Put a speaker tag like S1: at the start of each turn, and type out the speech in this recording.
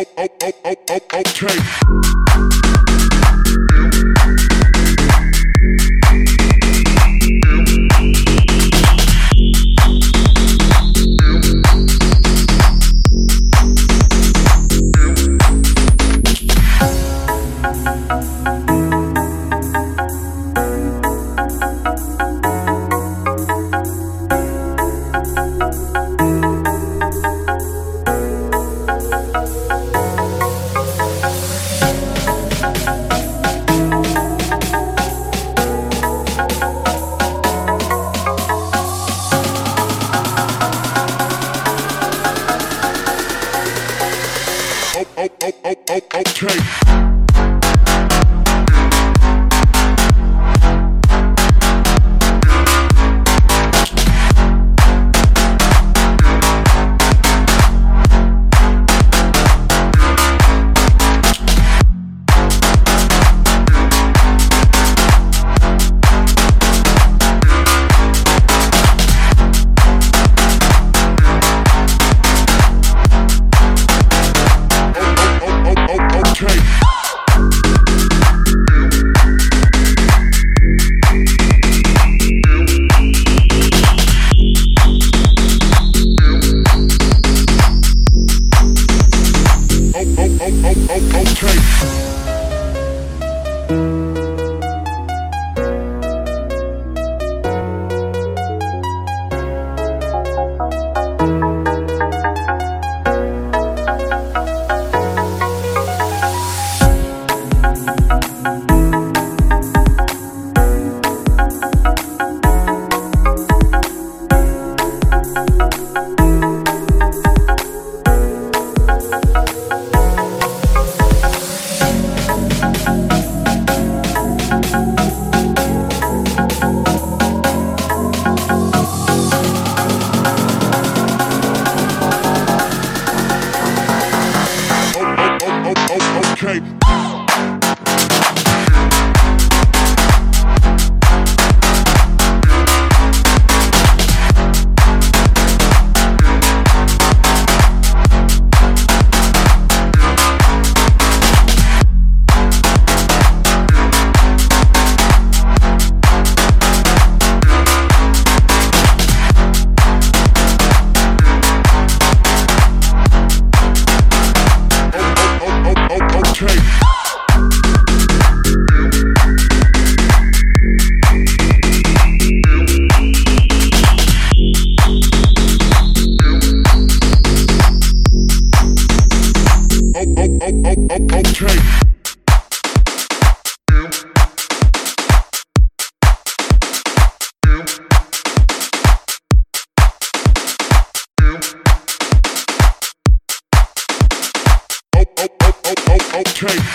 S1: okay. oh, okay. Oh, oh, okay. Oh, oh, oh, okay. Okay.